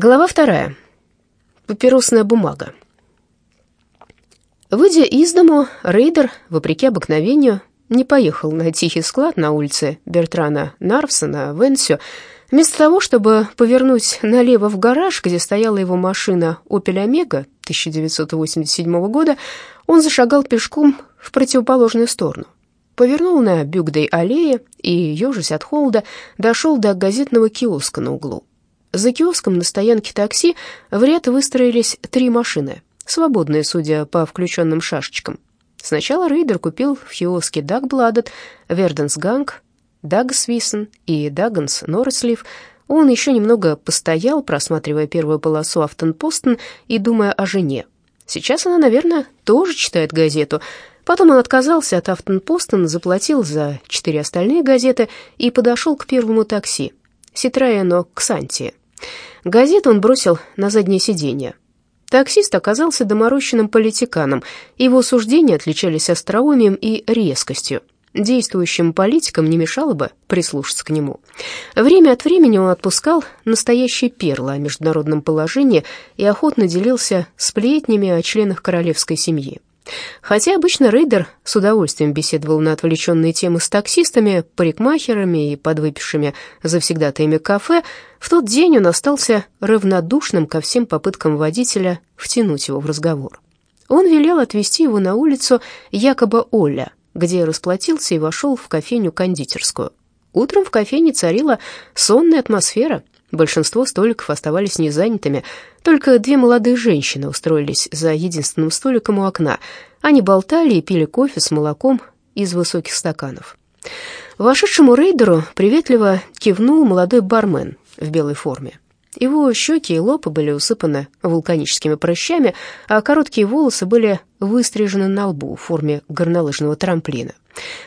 Глава вторая. Папиросная бумага. Выйдя из дому, Рейдер, вопреки обыкновению, не поехал на тихий склад на улице Бертрана Нарвсона в Энсю. Вместо того, чтобы повернуть налево в гараж, где стояла его машина Opel Omega 1987 года, он зашагал пешком в противоположную сторону. Повернул на Бюгдей-аллее и, ежась от холода, дошел до газетного киоска на углу. За киоском на стоянке такси в ряд выстроились три машины, свободные, судя по включенным шашечкам. Сначала Рейдер купил в киоске Дагбладет, Верденс Ганг, Дагсависен и Дагенс Нэрингслив. Он еще немного постоял, просматривая первую полосу Афтенпостен и думая о жене. Сейчас она, наверное, тоже читает газету. Потом он отказался от Афтенпостен, заплатил за четыре остальные газеты и подошел к первому такси. Ситроено Ксанти. Газету он бросил на заднее сиденье. Таксист оказался доморощенным политиканом. Его суждения отличались остроумием и резкостью. Действующим политикам не мешало бы прислушаться к нему. Время от времени он отпускал настоящие перлы о международном положении и охотно делился сплетнями о членах королевской семьи. Хотя обычно Рейдер с удовольствием беседовал на отвлеченные темы с таксистами, парикмахерами и подвыпившими завсегдатаями кафе, в тот день он остался равнодушным ко всем попыткам водителя втянуть его в разговор. Он велел отвезти его на улицу якобы Оля, где расплатился и вошел в кофейню-кондитерскую. Утром в кофейне царила сонная атмосфера, Большинство столиков оставались незанятыми. Только две молодые женщины устроились за единственным столиком у окна. Они болтали и пили кофе с молоком из высоких стаканов. Вошедшему рейдеру приветливо кивнул молодой бармен в белой форме. Его щеки и лоб были усыпаны вулканическими прыщами, а короткие волосы были выстрижены на лбу в форме горнолыжного трамплина.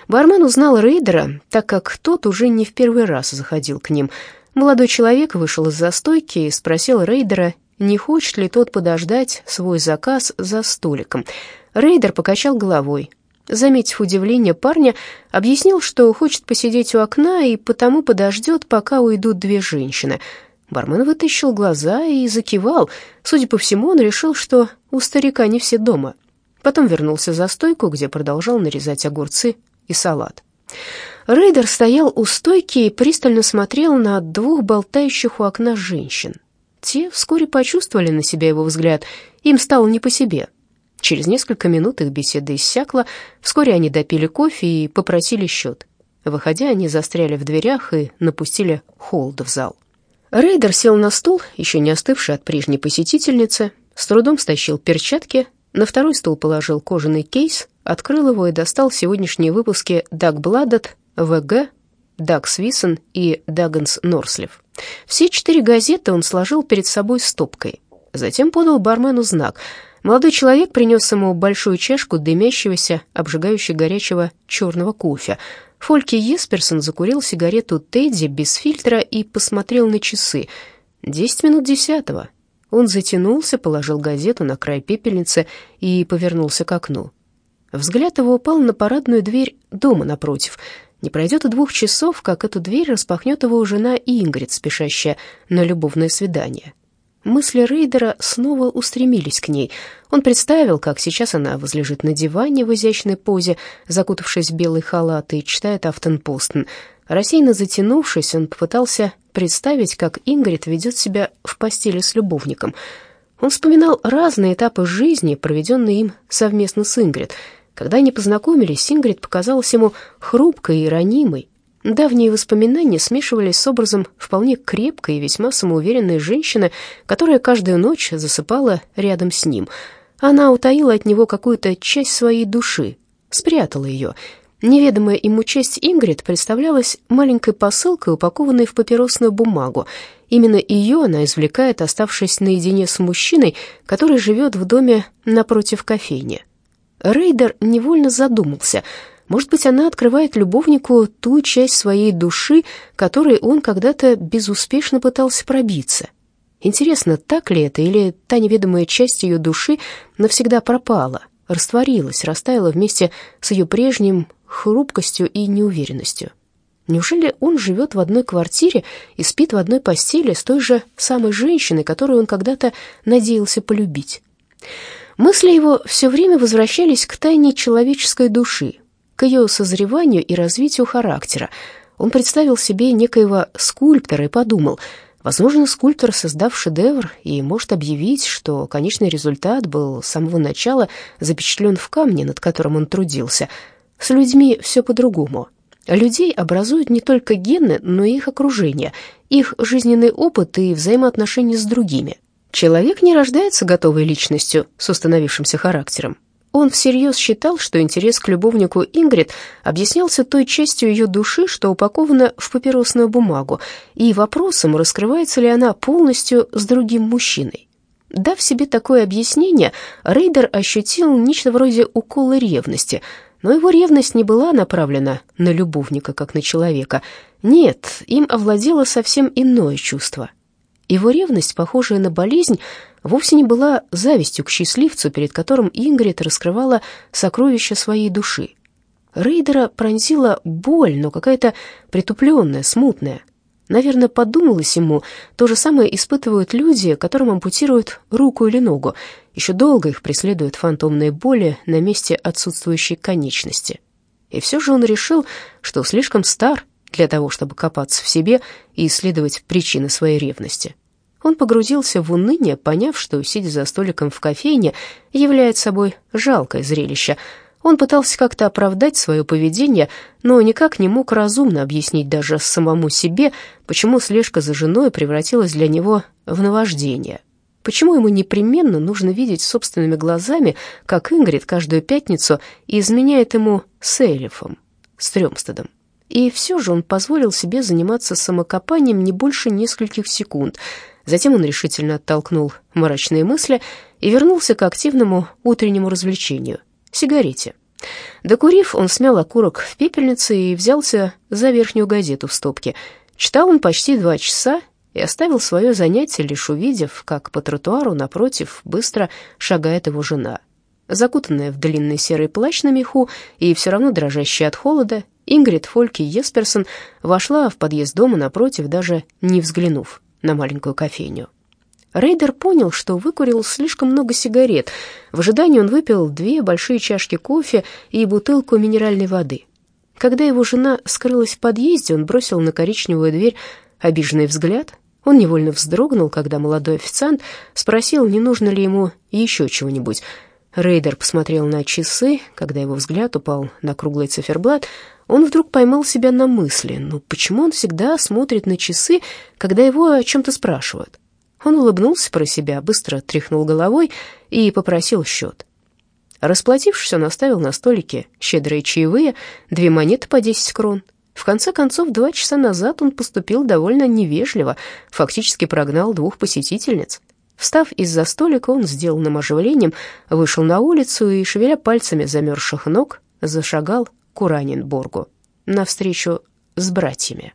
Бармен узнал рейдера, так как тот уже не в первый раз заходил к ним – Молодой человек вышел из застойки и спросил рейдера, не хочет ли тот подождать свой заказ за столиком. Рейдер покачал головой. Заметив удивление парня, объяснил, что хочет посидеть у окна и потому подождет, пока уйдут две женщины. Бармен вытащил глаза и закивал. Судя по всему, он решил, что у старика не все дома. Потом вернулся за стойку, где продолжал нарезать огурцы и салат. Рейдер стоял у стойки и пристально смотрел на двух болтающих у окна женщин. Те вскоре почувствовали на себе его взгляд, им стало не по себе. Через несколько минут их беседа иссякла, вскоре они допили кофе и попросили счет. Выходя, они застряли в дверях и напустили холода в зал. Рейдер сел на стул, еще не остывший от прежней посетительницы, с трудом стащил перчатки, на второй стул положил кожаный кейс, открыл его и достал сегодняшние выпуски «Дагбладет», ВГ, Даг Свисон и Даганс Норслив. Все четыре газеты он сложил перед собой стопкой. Затем подал бармену знак. Молодой человек принес ему большую чашку дымящегося, обжигающего горячего черного кофе. Фольки Есперсон закурил сигарету Тедди без фильтра и посмотрел на часы. Десять минут десятого. Он затянулся, положил газету на край пепельницы и повернулся к окну. Взгляд его упал на парадную дверь дома напротив — не пройдет и двух часов, как эту дверь распахнет его жена Ингрид, спешащая на любовное свидание. Мысли Рейдера снова устремились к ней. Он представил, как сейчас она возлежит на диване в изящной позе, закутавшись в белый халат, и читает Автенпостен. Рассеянно затянувшись, он попытался представить, как Ингрид ведет себя в постели с любовником. Он вспоминал разные этапы жизни, проведенные им совместно с Ингрид — когда они познакомились, Сингрид показалась ему хрупкой и ранимой. Давние воспоминания смешивались с образом вполне крепкой и весьма самоуверенной женщины, которая каждую ночь засыпала рядом с ним. Она утаила от него какую-то часть своей души, спрятала ее. Неведомая ему часть Ингрид представлялась маленькой посылкой, упакованной в папиросную бумагу. Именно ее она извлекает, оставшись наедине с мужчиной, который живет в доме напротив кофейни. Рейдер невольно задумался. Может быть, она открывает любовнику ту часть своей души, которой он когда-то безуспешно пытался пробиться. Интересно, так ли это, или та неведомая часть ее души навсегда пропала, растворилась, растаяла вместе с ее прежним хрупкостью и неуверенностью? Неужели он живет в одной квартире и спит в одной постели с той же самой женщиной, которую он когда-то надеялся полюбить? Мысли его все время возвращались к тайне человеческой души, к ее созреванию и развитию характера. Он представил себе некоего скульптора и подумал, возможно, скульптор, создав шедевр, и может объявить, что конечный результат был с самого начала запечатлен в камне, над которым он трудился. С людьми все по-другому. Людей образуют не только гены, но и их окружение, их жизненный опыт и взаимоотношения с другими. Человек не рождается готовой личностью с установившимся характером. Он всерьез считал, что интерес к любовнику Ингрид объяснялся той частью ее души, что упакована в папиросную бумагу, и вопросом, раскрывается ли она полностью с другим мужчиной. Дав себе такое объяснение, Рейдер ощутил нечто вроде укола ревности, но его ревность не была направлена на любовника, как на человека. Нет, им овладело совсем иное чувство — его ревность, похожая на болезнь, вовсе не была завистью к счастливцу, перед которым Ингрид раскрывала сокровища своей души. Рейдера пронзила боль, но какая-то притупленная, смутная. Наверное, подумалось ему, то же самое испытывают люди, которым ампутируют руку или ногу. Еще долго их преследуют фантомные боли на месте отсутствующей конечности. И все же он решил, что слишком стар для того, чтобы копаться в себе и исследовать причины своей ревности. Он погрузился в уныние, поняв, что, сидя за столиком в кофейне, является собой жалкое зрелище. Он пытался как-то оправдать свое поведение, но никак не мог разумно объяснить даже самому себе, почему слежка за женой превратилась для него в наваждение. Почему ему непременно нужно видеть собственными глазами, как Ингрид каждую пятницу изменяет ему с Элифом, с Трёмстедом. И все же он позволил себе заниматься самокопанием не больше нескольких секунд — Затем он решительно оттолкнул мрачные мысли и вернулся к активному утреннему развлечению — сигарете. Докурив, он смял окурок в пепельнице и взялся за верхнюю газету в стопке. Читал он почти два часа и оставил свое занятие, лишь увидев, как по тротуару напротив быстро шагает его жена. Закутанная в длинный серый плащ на меху и все равно дрожащая от холода, Ингрид Фольки Есперсон вошла в подъезд дома напротив, даже не взглянув на маленькую кофейню. Рейдер понял, что выкурил слишком много сигарет. В ожидании он выпил две большие чашки кофе и бутылку минеральной воды. Когда его жена скрылась в подъезде, он бросил на коричневую дверь обиженный взгляд. Он невольно вздрогнул, когда молодой официант спросил, не нужно ли ему еще чего-нибудь. Рейдер посмотрел на часы, когда его взгляд упал на круглый циферблат. Он вдруг поймал себя на мысли, ну почему он всегда смотрит на часы, когда его о чем-то спрашивают? Он улыбнулся про себя, быстро тряхнул головой и попросил счет. Расплатившись, он оставил на столике щедрые чаевые, две монеты по 10 крон. В конце концов, два часа назад он поступил довольно невежливо, фактически прогнал двух посетительниц. Встав из-за столика, он сделанным оживлением вышел на улицу и, шевеля пальцами замерзших ног, зашагал к Ураненбургу навстречу с братьями.